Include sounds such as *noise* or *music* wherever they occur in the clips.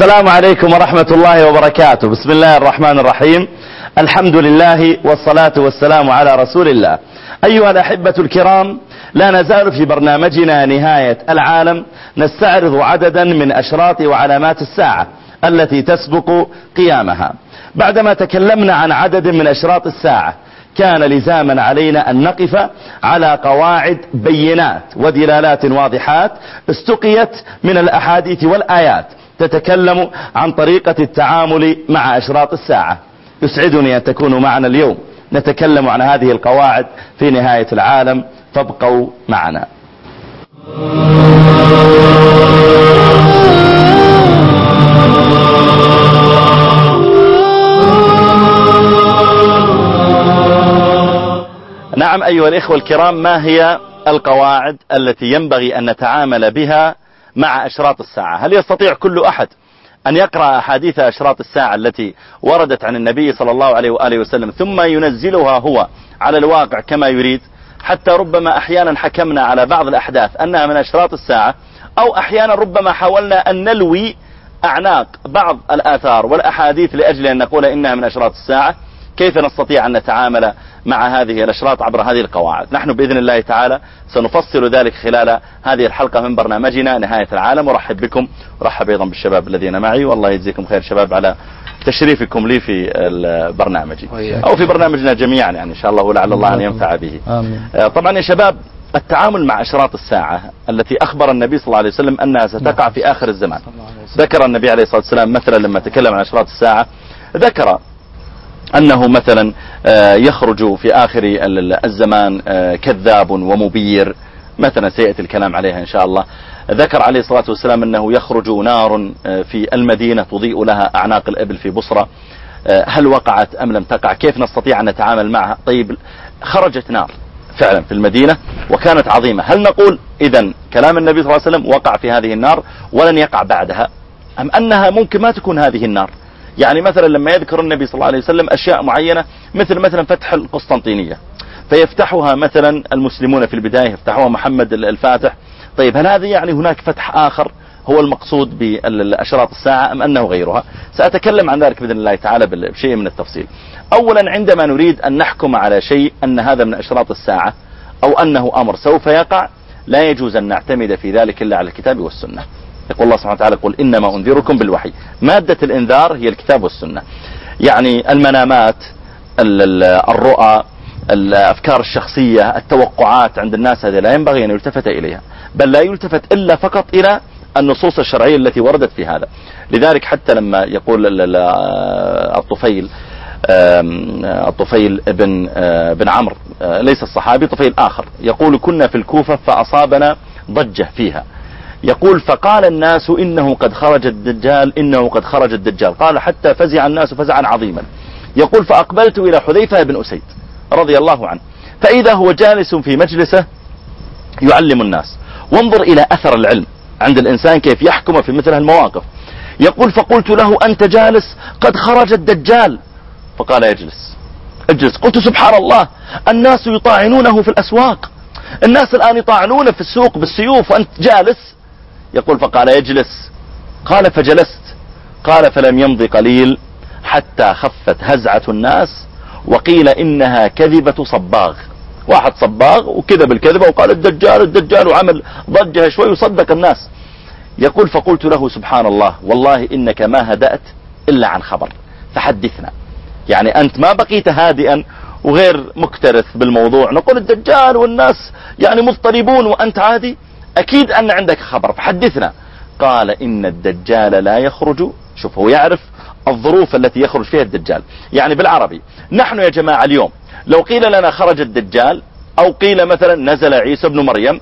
السلام عليكم ورحمة الله وبركاته. بسم الله الرحمن الرحيم. الحمد لله والصلاة والسلام على رسول الله. أيها الأحبة الكرام لا نزال في برنامجنا نهاية العالم. نستعرض عددا من أشراط وعلامات الساعة التي تسبق قيامها. بعدما تكلمنا عن عدد من أشراط الساعة كان لزاما علينا أن نقف على قواعد بينات ودلالات واضحات استقيت من الأحاديث والآيات. تتكلم عن طريقة التعامل مع أشراط الساعة. يسعدني أن تكونوا معنا اليوم. نتكلم عن هذه القواعد في نهاية العالم. فابقوا معنا. نعم أيها الإخوة الكرام ما هي القواعد التي ينبغي أن نتعامل بها مع أشراط الساعة. هل يستطيع كل أحد أن يقرأ أحاديث أشراط الساعة التي وردت عن النبي صلى الله عليه وآله وسلم ثم ينزلها هو على الواقع كما يريد؟ حتى ربما أحيانا حكمنا على بعض الأحداث أنها من أشراط الساعة أو أحيانا ربما حاولنا أن نلوي أعناق بعض الآثار والأحاديث لأجل أن نقول إنها من أشراط الساعة. كيف نستطيع أن نتعامل مع هذه الأشراط عبر هذه القواعد؟ نحن بإذن الله تعالى سنفصل ذلك خلال هذه الحلقة من برنامجنا نهاية العالم. ورحب بكم ورحب أيضا بالشباب الذين معي والله يجزيكم خير شباب على تشريفكم لي في البرنامج. أو في برنامجنا جميعا يعني إن شاء الله ولعل الله أن ينفع به. آمين. طبعا يا شباب التعامل مع أشراط الساعة التي أخبر النبي صلى الله عليه وسلم أنها ستقع في آخر الزمان. ذكر النبي عليه الصلاة والسلام مثلا لما تكلم عن أشراط الساعة ذكر أنه مثلا يخرج في آخر الزمان كذاب ومبير. مثلا سيأتي الكلام عليها إن شاء الله. ذكر عليه الصلاة والسلام أنه يخرج نار في المدينة تضيء لها أعناق الإبل في بصرة. هل وقعت أم لم تقع؟ كيف نستطيع أن نتعامل معها؟ طيب خرجت نار فعلا في المدينة وكانت عظيمة. هل نقول إذا كلام النبي صلى الله عليه وسلم وقع في هذه النار ولن يقع بعدها؟ أم أنها ممكن ما تكون هذه النار؟ يعني مثلا لما يذكر النبي صلى الله عليه وسلم أشياء معينة مثل مثلا فتح القسطنطينية. فيفتحها مثلا المسلمون في البداية يفتحوها محمد الفاتح. طيب هل هذا يعني هناك فتح آخر هو المقصود بأشراط الساعة أم أنه غيرها؟ سأتكلم عن ذلك بإذن الله تعالى بشيء من التفصيل. أولا عندما نريد أن نحكم على شيء أن هذا من أشراط الساعة أو أنه أمر سوف يقع لا يجوز أن نعتمد في ذلك إلا على الكتاب والسنة. يقول الله سبحانه وتعالى قل إنما أنذركم بالوحي. مادة الإنذار هي الكتاب والسنة. يعني المنامات الرؤى الأفكار الشخصية التوقعات عند الناس هذه لا ينبغي أن يلتفت إليها. بل لا يلتفت إلا فقط إلى النصوص الشرعية التي وردت في هذا. لذلك حتى لما يقول الطفيل الطفيل بن بن عمرو ليس الصحابي طفيل آخر يقول كنا في الكوفة فأصابنا ضجة فيها. يقول فقال الناس إنه قد خرج الدجال إنه قد خرج الدجال. قال حتى فزع الناس فزعا عظيما. يقول فأقبلت إلى حذيفة بن أسيد رضي الله عنه. فإذا هو جالس في مجلسه يعلم الناس. وانظر إلى أثر العلم عند الإنسان كيف يحكم في مثل المواقف يقول فقلت له أنت جالس؟ قد خرج الدجال. فقال اجلس. اجلس. قلت سبحان الله الناس يطاعنونه في الأسواق. الناس الآن يطاعنون في السوق بالسيوف وأنت جالس؟ يقول فقال يجلس قال فجلست. قال فلم يمضي قليل حتى خفت هزعة الناس وقيل إنها كذبة صباغ. واحد صباغ وكذب الكذبة وقال الدجال الدجال وعمل ضجة شوي وصدق الناس. يقول فقلت له سبحان الله والله إنك ما هدأت إلا عن خبر. فحدثنا. يعني أنت ما بقيت هادئا وغير مكترث بالموضوع. نقول الدجال والناس يعني مضطربون وأنت عادي. أكيد أن عندك خبر. فحدثنا. قال إن الدجال لا يخرج. شوف هو يعرف الظروف التي يخرج فيها الدجال. يعني بالعربي نحن يا جماعة اليوم لو قيل لنا خرج الدجال أو قيل مثلا نزل عيسى بن مريم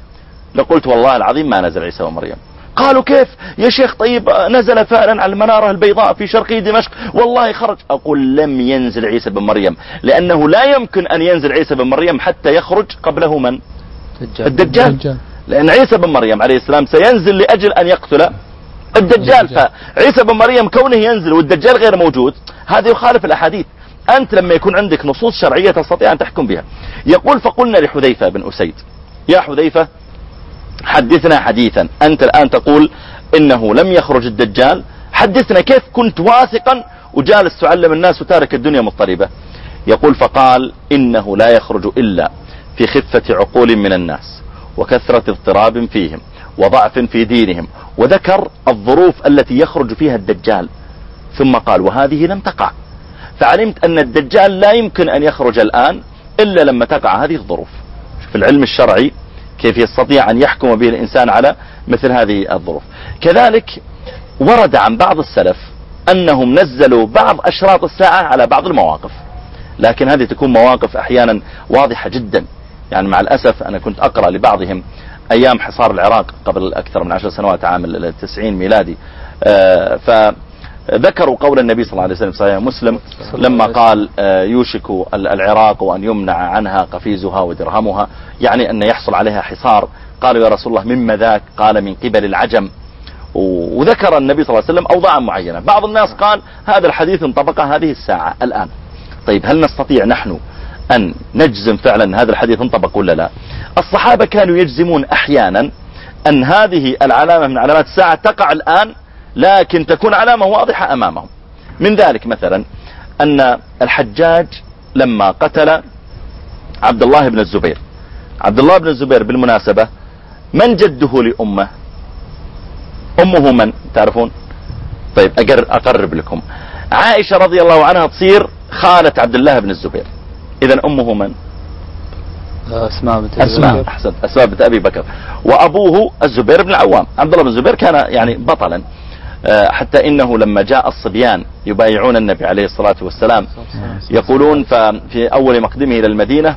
لقلت والله العظيم ما نزل عيسى بن مريم. قالوا كيف؟ يا شيخ طيب نزل فعلا على المنارة البيضاء في شرقي دمشق. والله خرج. أقول لم ينزل عيسى بن مريم لأنه لا يمكن أن ينزل عيسى بن مريم حتى يخرج قبله من؟ دجال. الدجال. دجال. لأن عيسى بن مريم عليه السلام سينزل لأجل أن يقتل الدجال. فعيسى بن مريم كونه ينزل والدجال غير موجود هذا يخالف الأحاديث. أنت لما يكون عندك نصوص شرعية تستطيع أن تحكم بها. يقول فقلنا لحذيفة بن أسيد يا حذيفة حدثنا حديثا. أنت الآن تقول إنه لم يخرج الدجال. حدثنا كيف كنت واثقا. وجالس تعلم الناس وتارك الدنيا مضطربة. يقول فقال إنه لا يخرج إلا في خفة عقول من الناس. وكثرة اضطراب فيهم وضعف في دينهم وذكر الظروف التي يخرج فيها الدجال. ثم قال وهذه لم تقع. فعلمت أن الدجال لا يمكن أن يخرج الآن إلا لما تقع هذه الظروف. في العلم الشرعي كيف يستطيع أن يحكم به الإنسان على مثل هذه الظروف. كذلك ورد عن بعض السلف أنهم نزلوا بعض أشراط الساعة على بعض المواقف. لكن هذه تكون مواقف أحيانا واضحة جدا. يعني مع الأسف أنا كنت أقرأ لبعضهم أيام حصار العراق قبل أكثر من عشر سنوات عام التسعين ميلادي. آه، فذكروا قول النبي صلى الله عليه وسلم صحيح مسلم لما قال آه، يوشك العراق وأن يمنع عنها قفيزها ودرهمها يعني أن يحصل عليها حصار. قالوا يا رسول الله مما ذاك؟ قال من قبل العجم. وذكر النبي صلى الله عليه وسلم أوضاعا معينة. بعض الناس قال هذا الحديث انطبق هذه الساعة الآن. طيب هل نستطيع نحن أن نجزم فعلا هذا الحديث انطبق ولا لا؟ الصحابة كانوا يجزمون أحيانا أن هذه العلامة من علامات الساعة تقع الآن لكن تكون علامة واضحة أمامهم. من ذلك مثلا أن الحجاج لما قتل عبد الله بن الزبير عبد الله بن الزبير بالمناسبة من جده لأمه؟ أمه من؟ تعرفون؟ طيب أقرب لكم. عائشة رضي الله عنها تصير خالة عبد الله بن الزبير. إذا أمه من؟ أسماء بنت أسماء. أحسن أسماء بنت أبي بكر. وأبوه الزبير بن العوام. عبد الله بن الزبير كان يعني بطلا. آه، حتى إنه لما جاء الصبيان يبايعون النبي عليه الصلاة والسلام يقولون في أول مقدمه إلى المدينة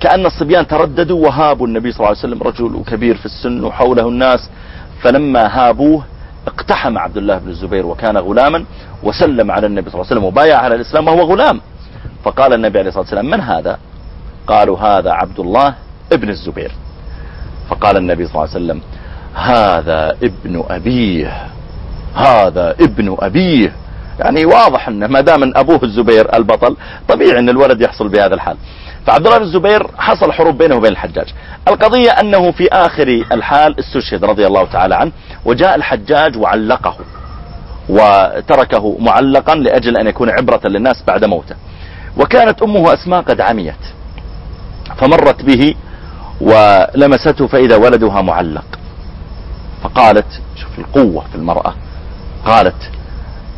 كأن الصبيان ترددوا وهابوا النبي صلى الله عليه وسلم رجل كبير في السن وحوله الناس. فلما هابوه اقتحم عبد الله بن الزبير وكان غلاما وسلم على النبي صلى الله عليه وسلم وبايع على الإسلام وهو غلام. فقال النبي عليه الصلاة والسلام من هذا؟ قالوا هذا عبد الله ابن الزبير. فقال النبي صلى الله عليه وسلم هذا ابن أبيه هذا ابن أبيه. يعني واضح أنه ما دام أبوه الزبير البطل طبيعي أن الولد يحصل بهذا الحال. فعبد الله بن الزبير حصل حروب بينه وبين الحجاج. القضية أنه في آخر الحال استشهد رضي الله تعالى عنه وجاء الحجاج وعلقه وتركه معلقا لأجل أن يكون عبرة للناس بعد موته. وكانت أمه أسماء قد عميت فمرت به ولمسته فإذا ولدها معلق. فقالت شوف القوة في المرأة. قالت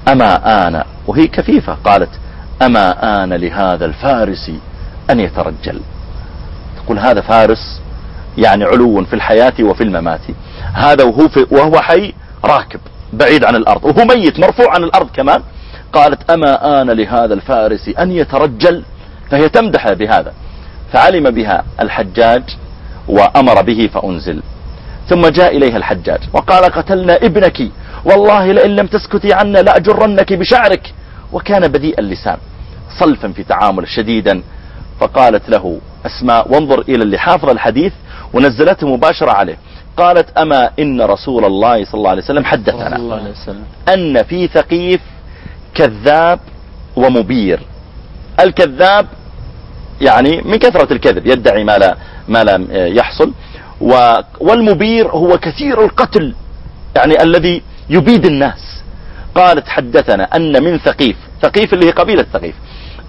أما آن وهي كفيفة قالت أما آن لهذا الفارس أن يترجل. تقول هذا فارس يعني علو في الحياة وفي الممات. هذا وهو, وهو حي راكب بعيد عن الأرض وهو ميت مرفوع عن الأرض كمان. قالت أما آن لهذا الفارس أن يترجل؟ فهي تمدح بهذا. فعلم بها الحجاج وأمر به فأنزل. ثم جاء إليها الحجاج وقال قتلنا ابنك. والله لئن لم تسكتي عنا لأجرنك بشعرك. وكان بذيء اللسان صلفا في تعامل شديدا. فقالت له أسماء وانظر إلى اللي حافظ الحديث ونزلته مباشرة عليه. قالت أما إن رسول الله صلى الله عليه وسلم حدثنا. أن في ثقيف كذاب ومبير. الكذاب يعني من كثرة الكذب يدعي ما لا, ما لا يحصل. والمبير هو كثير القتل يعني الذي يبيد الناس. قالت حدثنا أن من ثقيف ثقيف اللي هي قبيلة ثقيف.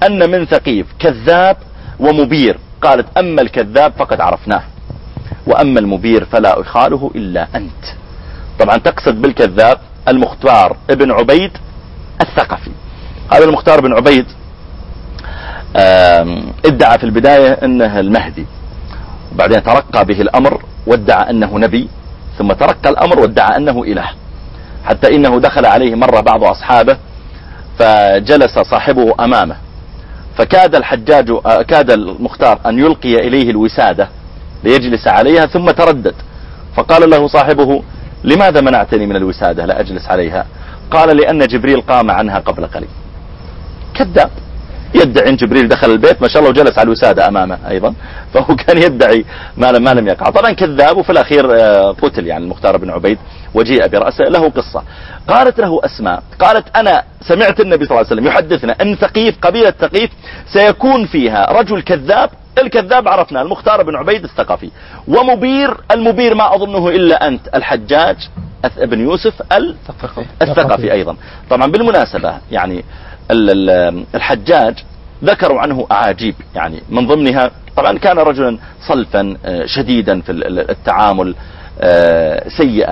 أن من ثقيف كذاب ومبير. قالت أما الكذاب فقد عرفناه. وأما المبير فلا أخاله إلا أنت. طبعا تقصد بالكذاب المختار ابن عبيد الثقفي. هذا المختار بن عبيد ادعى في البداية إنه المهدي. وبعدين ترقى به الأمر وادعى أنه نبي ثم ترقى الأمر وادعى أنه إله. حتى إنه دخل عليه مرة بعض أصحابه فجلس صاحبه أمامه. فكاد الحجاج كاد المختار أن يلقي إليه الوسادة ليجلس عليها ثم تردد. فقال له صاحبه لماذا منعتني من الوسادة؟ لا أجلس عليها. قال لأن جبريل قام عنها قبل قليل. كذاب. يدعي إن جبريل دخل البيت ما شاء الله وجلس على الوسادة أمامه أيضا. *laughs* فهو كان يدعي ما لم, ما لم يقع. طبعا كذاب وفي الأخير آه، قتل يعني المختار بن عبيد وجيء برأسه. له قصة. قالت له أسماء قالت أنا سمعت النبي صلى الله عليه وسلم يحدثنا أن ثقيف قبيلة ثقيف سيكون فيها رجل كذاب. الكذاب عرفنا المختار بن عبيد الثقفي. ومبير المبير ما أظنه إلا أنت الحجاج. بن يوسف الثقفي. أيضا. طبعا بالمناسبة يعني الحجاج ذكروا عنه أعاجيب يعني من ضمنها طبعا كان رجلا صلفا آه، شديدا في التعامل آه، سيء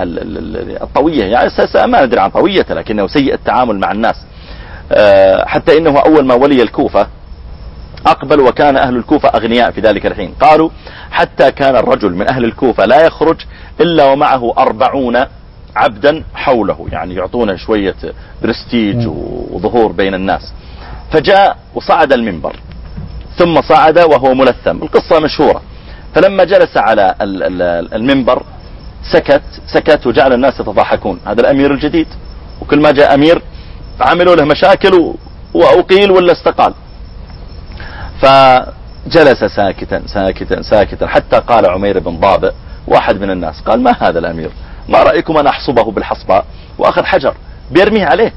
الطوية يعني ما ندري عن طويته لكنه سيء التعامل مع الناس آه، حتى إنه أول ما ولي الكوفة أقبل وكان أهل الكوفة أغنياء في ذلك الحين. قالوا حتى كان الرجل من أهل الكوفة لا يخرج إلا ومعه أربعون عبدا حوله يعني يعطونه شوية برستيج وظهور بين الناس. فجاء وصعد المنبر ثم صعد وهو ملثم. القصة مشهورة. فلما جلس على المنبر سكت سكت وجعل الناس يتضاحكون. هذا الأمير الجديد. وكل ما جاء أمير عملوا له مشاكل وأقيل ولا استقال. فجلس ساكتا ساكتا ساكتا. حتى قال عمير بن ضابئ واحد من الناس قال ما هذا الأمير؟ ما رأيكم أن أحصبه بالحصباء وأخذ حجر بيرميه عليه.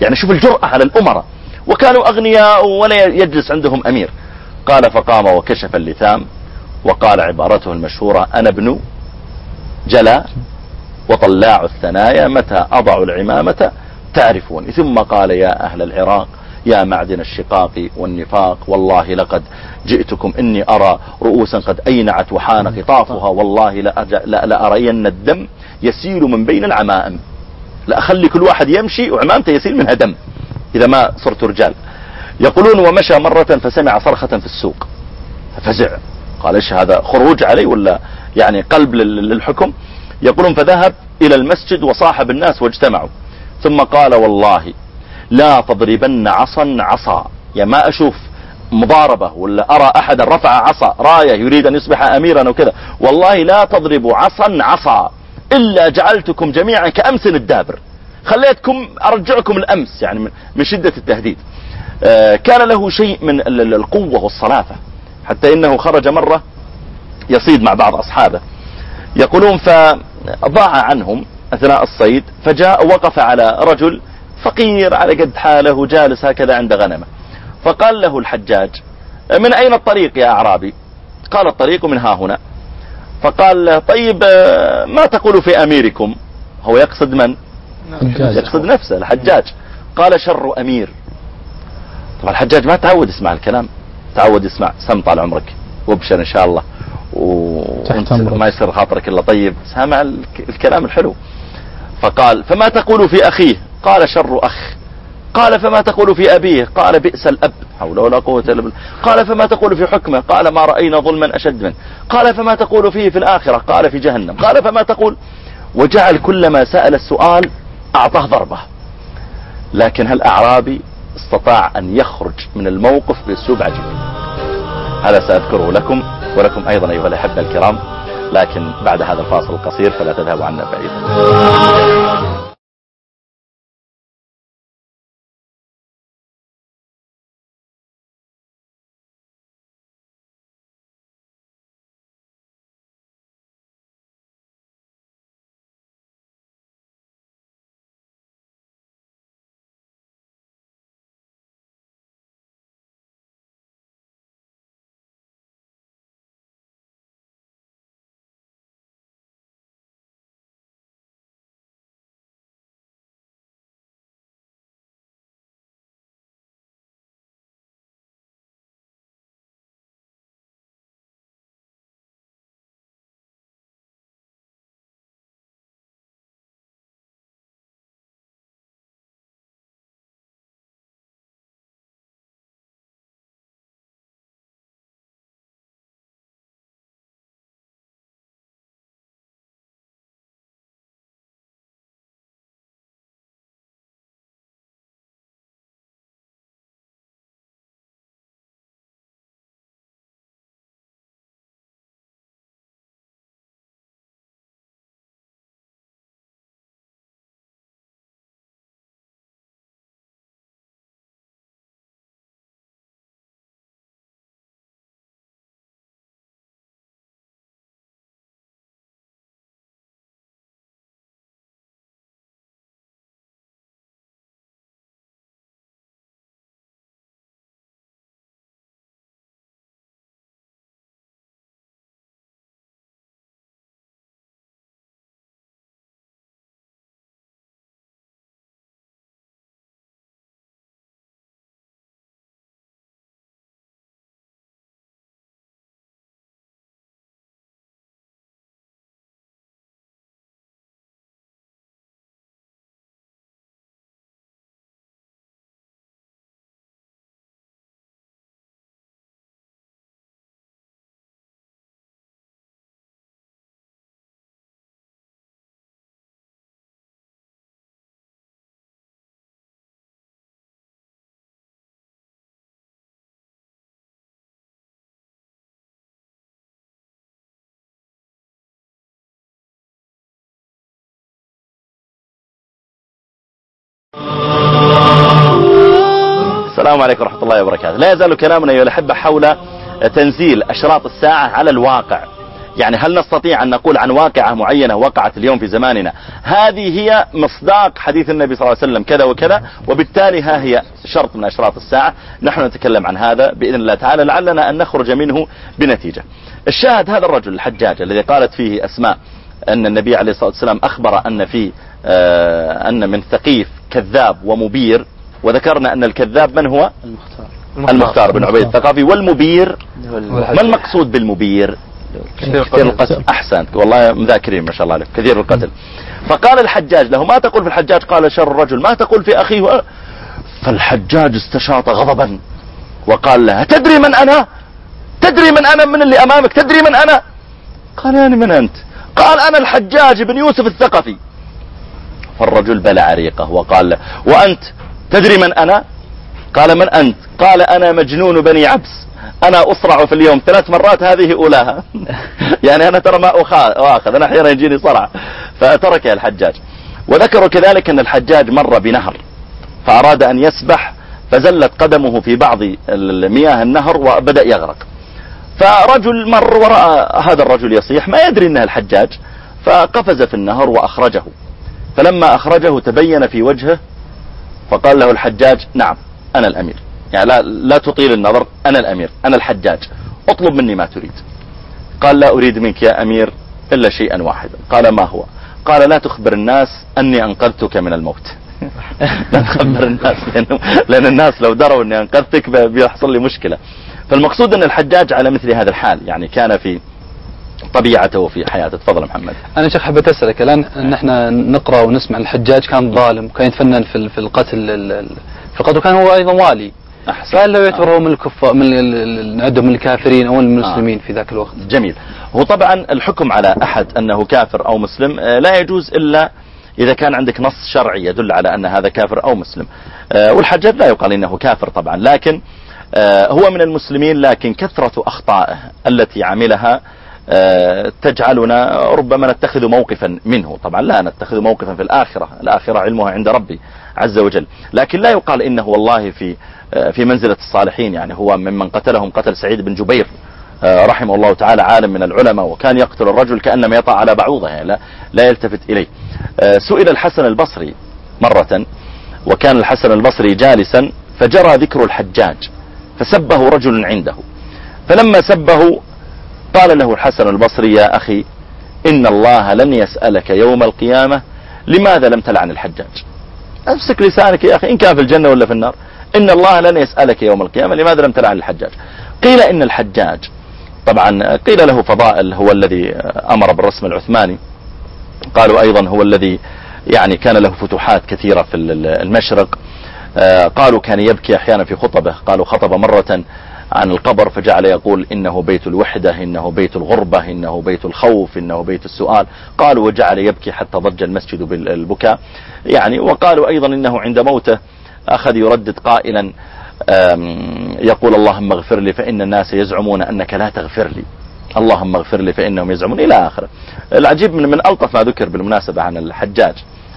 يعني شوف الجرأة على الأمراء. وكانوا أغنياء ولا يجلس عندهم أمير. قال فقام وكشف اللثام وقال عبارته المشهورة أنا ابن جلا وطلاع الثنايا متى أضع العمامة؟ تعرفوني. ثم قال يا أهل العراق يا معدن الشقاق والنفاق والله لقد جئتكم إني أرى رؤوسا قد أينعت وحان خطافها والله لأرين الدم يسيل من بين العمائم لأخلي كل واحد يمشي وعمامته يسيل منها دم. إذا ما صرت رجال. يقولون ومشى مرة فسمع صرخة في السوق. ففزع. قال إيش هذا خروج علي ولا يعني قلب للحكم؟ يقولون فذهب إلى المسجد وصاحب الناس واجتمعوا. ثم قال والله لا تضربن عصا عصا. يعني ما أشوف مضاربة ولا أرى أحدا رفع عصا. راية يريد أن يصبح أميرا وكذا. والله لا تضربوا عصا عصا. إلا جعلتكم جميعا كأمس الدابر. خليتكم أرجعكم الأمس يعني من شدة التهديد. آه، كان له شيء من القوة والصلافة. حتى إنه خرج مرة يصيد مع بعض أصحابه. يقولون فضاع عنهم أثناء الصيد فجاء وقف على رجل فقير على قد حاله جالس هكذا عند غنمه. فقال له الحجاج من أين الطريق يا أعرابي؟ قال الطريق من ها هنا. فقال له طيب ما تقول في أميركم؟ هو يقصد من؟ يقصد نفسه الحجاج. قال شر أمير. طبعا الحجاج ما تعود يسمع الكلام. تعود يسمع سم طال عمرك وابشر إن شاء الله. وما يصير خاطرك إلا طيب. سامع الكلام الحلو. فقال فما تقول في أخيه؟ قال شر أخ. قال فما تقول في أبيه؟ قال بئس الأب. حول ولا قوة إلا بالله. قال فما تقول في حكمه؟ قال ما رأينا ظلما أشد منه. قال فما تقول فيه في الآخرة؟ قال في جهنم. قال فما تقول؟ وجعل كلما سأل السؤال أعطاه ضربة. لكن هل أعرابي استطاع أن يخرج من الموقف بأسلوب عجيب؟ هذا سأذكره لكم ولكم أيضا أيها الأحبة الكرام. لكن بعد هذا الفاصل القصير فلا تذهبوا عنا بعيدا. السلام عليكم ورحمة الله وبركاته. لا يزال كلامنا أيها الأحبة حول تنزيل أشراط الساعة على الواقع. يعني هل نستطيع أن نقول عن واقعة معينة وقعت اليوم في زماننا؟ هذه هي مصداق حديث النبي صلى الله عليه وسلم كذا وكذا وبالتالي ها هي شرط من أشراط الساعة. نحن نتكلم عن هذا بإذن الله تعالى لعلنا أن نخرج منه بنتيجة. الشاهد هذا الرجل الحجاج الذي قالت فيه أسماء أن النبي عليه الصلاة والسلام أخبر أن في آه أن من ثقيف كذاب ومبير. وذكرنا أن الكذاب من هو؟ المختار. المختار بن عبيد الثقافي. والمبير؟ ما المقصود بالمبير؟ كثير القتل. أحسنت. والله مذاكرين ما شاء الله عليك. كثير القتل. فقال الحجاج له ما تقول في الحجاج؟ قال شر الرجل. ما تقول في أخيه؟ فالحجاج استشاط غضبا. وقال لها تدري من أنا؟ تدري من أنا؟ من اللي أمامك؟ تدري من أنا؟ قال يعني من أنت؟ قال أنا الحجاج بن يوسف الثقفي. فالرجل بلع ريقه وقال له وأنت تدري من أنا؟ قال من أنت؟ قال أنا مجنون بني عبس أنا أصرع في اليوم ثلاث مرات هذه أولاها. *laughs* يعني أنا ترى ما اخذ أنا أحيانا يجيني صرع فترك الحجاج. وذكروا كذلك أن الحجاج مر بنهر فأراد أن يسبح فزلت قدمه في بعض مياه النهر وبدأ يغرق. فرجل مر وراء هذا الرجل يصيح ما يدري انه الحجاج فقفز في النهر وأخرجه. فلما أخرجه تبين في وجهه فقال له الحجاج نعم أنا الأمير. يعني لا, لا تطيل النظر أنا الأمير أنا الحجاج. اطلب مني ما تريد. قال لا أريد منك يا أمير إلا شيئا واحدا. قال ما هو؟ قال لا تخبر الناس أني أنقذتك من الموت. *laughs* لا تخبر الناس لأن الناس لو دروا أني أنقذتك بيحصل لي مشكلة. فالمقصود أن الحجاج على مثل هذا الحال يعني كان في طبيعته في حياته. تفضل محمد. أنا شيخ حبيت أسألك الآن نحن نقرأ ونسمع الحجاج كان ظالم وكان يتفنن في في القتل في القتل وكان هو أيضا والي. أحسن. فهل لو يعتبروا من الكفار من نعدهم من الكافرين أو المسلمين آه. في ذاك الوقت؟ جميل. هو طبعا الحكم على أحد أنه كافر أو مسلم آه، لا يجوز إلا إذا كان عندك نص شرعي يدل على أن هذا كافر أو مسلم. آه، والحجاج لا يقال إنه كافر طبعا لكن آه، هو من المسلمين لكن كثرة أخطائه التي عملها تجعلنا ربما نتخذ موقفا منه. طبعا لا نتخذ موقفا في الآخرة. الآخرة علمها عند ربي عز وجل. لكن لا يقال إنه والله في في منزلة الصالحين. يعني هو ممن قتلهم قتل سعيد بن جبير آه، رحمه الله تعالى عالم من العلماء وكان يقتل الرجل كأنما يطع على بعوضه. يعني لا, لا يلتفت إليه. آه، سئل الحسن البصري مرة وكان الحسن البصري جالسا فجرى ذكر الحجاج فسبه رجل عنده. فلما سبه قال له الحسن البصري يا أخي إن الله لن يسألك يوم القيامة لماذا لم تلعن الحجاج. أمسك لسانك يا أخي إن كان في الجنة ولا في النار. إن الله لن يسألك يوم القيامة لماذا لم تلعن الحجاج. قيل إن الحجاج طبعا قيل له فضائل هو الذي أمر بالرسم العثماني. قالوا أيضا هو الذي يعني كان له فتوحات كثيرة في المشرق. آه، قالوا كان يبكي أحيانا في خطبه. قالوا خطب مرة عن القبر فجعل يقول إنه بيت الوحدة إنه بيت الغربة إنه بيت الخوف إنه بيت السؤال. قالوا وجعل يبكي حتى ضج المسجد بالبكاء. يعني وقالوا أيضا إنه عند موته أخذ يردد قائلا يقول اللهم اغفر لي فإن الناس يزعمون أنك لا تغفر لي. اللهم اغفر لي فإنهم يزعمون. إلى آخره. العجيب من, من ألطف ما ذكر بالمناسبة عن الحجاج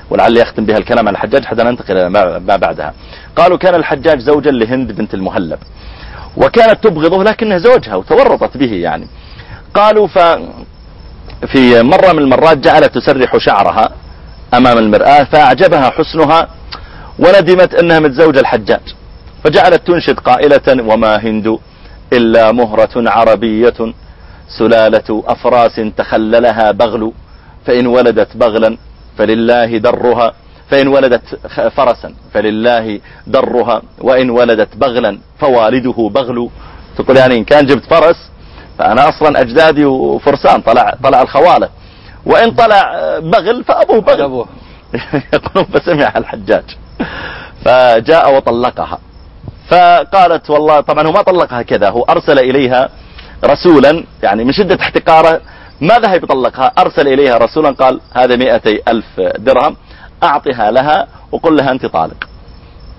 ولعل يختم بها الكلام عن الحجاج حتى ننتقل إلى ما بعدها. قالوا كان الحجاج زوجا لهند بنت المهلب. وكانت تبغضه لكنه زوجها وتورطت به يعني. قالوا ف في مرة من المرات جعلت تسرح شعرها أمام المرآة فأعجبها حسنها وندمت أنها متزوجة الحجاج. فجعلت تنشد قائلة وما هند إلا مهرة عربية سلالة أفراس تخللها بغل فإن ولدت بغلا فلله درها فإن ولدت فرسا فلله درها وإن ولدت بغلا فوالده بغل. تقول يعني إن كان جبت فرس فأنا أصلا أجدادي وفرسان طلع طلع الخوالة. وإن طلع بغل فأبوه بغل. *laughs* يقولون فسمع الحجاج. فجاء وطلقها. فقالت والله طبعا هو ما طلقها كذا هو أرسل إليها رسولا يعني من شدة احتقاره ما ذهب يطلقها أرسل إليها رسولا قال هذا مئتي ألف درهم. أعطها لها وقل لها أنت طالق.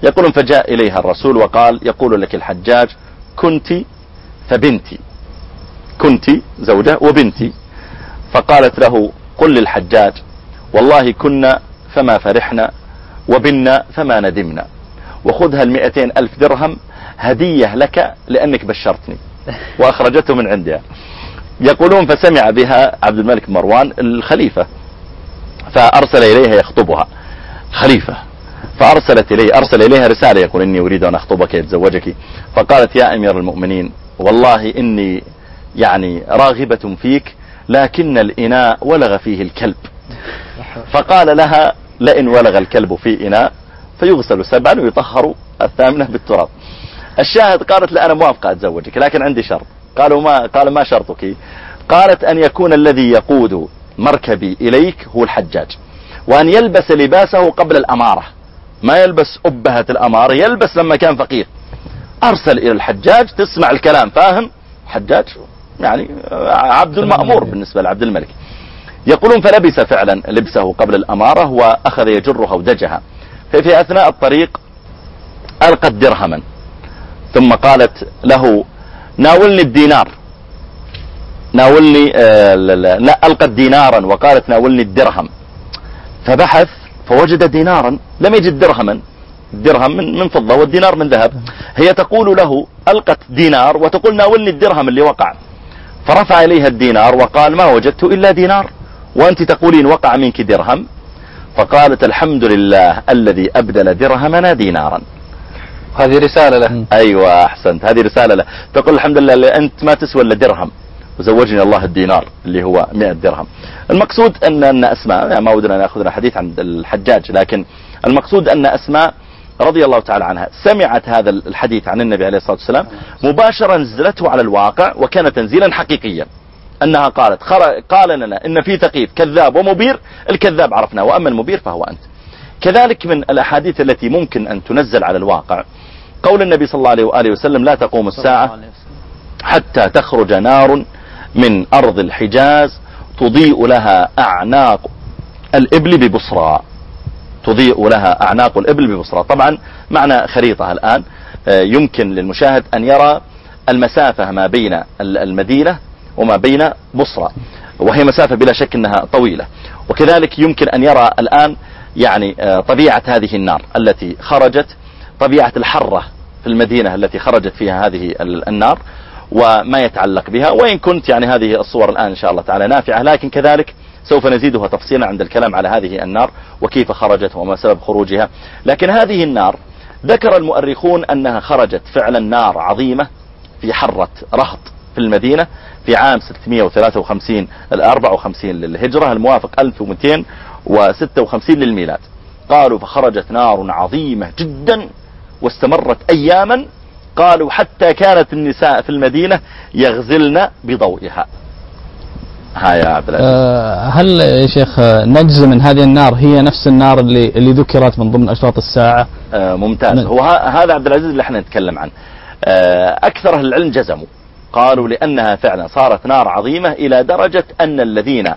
يقولون فجاء إليها الرسول وقال يقول لك الحجاج كنت فبنتي. كنت زوجة وبنتي. فقالت له قل للحجاج والله كنا فما فرحنا وبنا فما ندمنا. وخذها المئتين ألف درهم هدية لك لأنك بشرتني. *laughs* وأخرجته من عندها. يقولون فسمع بها عبد الملك مروان الخليفة. فأرسل إليها يخطبها. خليفة. فأرسلت إليه أرسل إليها رسالة يقول إني أريد أن أخطبك يتزوجك. فقالت يا أمير المؤمنين والله إني يعني راغبة فيك لكن الإناء ولغ فيه الكلب. فقال لها لئن ولغ الكلب في إناء فيغسل سبعا ويطهر الثامنة بالتراب. الشاهد قالت لا أنا موافقة أتزوجك لكن عندي شرط. قالوا ما قال ما شرطك؟ قالت أن يكون الذي يقود مركبي إليك هو الحجاج. وأن يلبس لباسه قبل الأمارة. ما يلبس أبهة الأمارة يلبس لما كان فقير. أرسل إلى الحجاج تسمع الكلام فاهم؟ حجاج يعني عبد المأمور بالنسبة لعبد الملك. يقولون فلبس فعلا لبسه قبل الأمارة وأخذ يجرها ودجها ففي أثناء الطريق ألقت درهما ثم قالت له ناولني الدينار. ناولني آه لا ألقت دينارا وقالت ناولني الدرهم. فبحث فوجد دينارا لم يجد درهما. الدرهم من, من فضة والدينار من ذهب. هي تقول له ألقت دينار وتقول ناولني الدرهم اللي وقع. فرفع إليها الدينار وقال ما وجدت إلا دينار؟ وأنت تقولين وقع منك درهم؟ فقالت الحمد لله الذي أبدل درهمنا دينارا. هذه رسالة له. أيوة أحسنت. هذه رسالة له. تقول الحمد لله أنت ما تسوى إلا درهم. وزوجني الله الدينار اللي هو 100 درهم. المقصود أن, أن أسماء يعني ما ودنا نأخذنا حديث عن الحجاج لكن المقصود أن أسماء رضي الله تعالى عنها سمعت هذا الحديث عن النبي عليه الصلاة والسلام مباشرة نزلته على الواقع وكان تنزيلا حقيقيا. أنها قالت قال لنا إن في ثقيف كذاب ومبير الكذاب عرفناه وأما المبير فهو أنت. كذلك من الأحاديث التي ممكن أن تنزل على الواقع. قول النبي صلى الله عليه وآله وسلم لا تقوم الساعة حتى تخرج نار من أرض الحجاز تضيء لها أعناق الإبل ببصرى. تضيء لها أعناق الإبل ببصرى. طبعا معنى خريطة الآن. آه، يمكن للمشاهد أن يرى المسافة ما بين المدينة وما بين بصرى وهي مسافة بلا شك أنها طويلة. وكذلك يمكن أن يرى الآن يعني آه، طبيعة هذه النار التي خرجت طبيعة الحرة في المدينة التي خرجت فيها هذه النار. وما يتعلق بها. وإن كنت يعني هذه الصور الآن إن شاء الله تعالى نافعة. لكن كذلك سوف نزيدها تفصيلا عند الكلام على هذه النار وكيف خرجت وما سبب خروجها. لكن هذه النار ذكر المؤرخون أنها خرجت فعلا نار عظيمة في حرة رهط في المدينة في عام 653 ال 54 للهجرة الموافق 1256 للميلاد. قالوا فخرجت نار عظيمة جدا واستمرت أياما قالوا حتى كانت النساء في المدينة يغزلن بضوئها ها يا عبد العزيز أه هل يا شيخ نجزم من هذه النار هي نفس النار اللي اللي ذكرت من ضمن أشراط الساعة؟ أه ممتاز هو هذا عبد العزيز اللي إحنا نتكلم عنه. أه أكثر أهل العلم جزموا قالوا لأنها فعلا صارت نار عظيمة إلى درجة أن الذين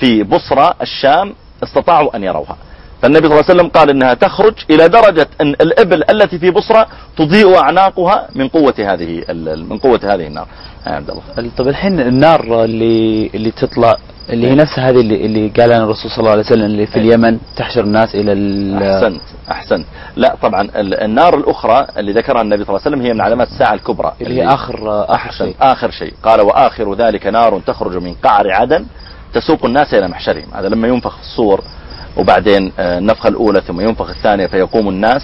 في بصرى الشام استطاعوا أن يروها. فالنبي صلى الله عليه وسلم قال إنها تخرج إلى درجة أن الإبل التي في بصرة تضيء أعناقها من قوة هذه من قوة هذه النار. يا عبد الله. طيب الحين النار اللي اللي تطلع اللي هي نفس هذه اللي, اللي قالها الرسول صلى الله عليه وسلم اللي في اليمن تحشر الناس إلى أحسنت أحسنت. لا طبعا النار الأخرى اللي ذكرها النبي صلى الله عليه وسلم هي من علامات الساعة الكبرى. اللي, اللي هي آخر اخر شيء. آخر شيء. قال وآخر ذلك نار تخرج من قعر عدن تسوق الناس إلى محشرهم. هذا لما ينفخ الصور وبعدين النفخة آه، الأولى ثم ينفخ الثانية فيقوم الناس.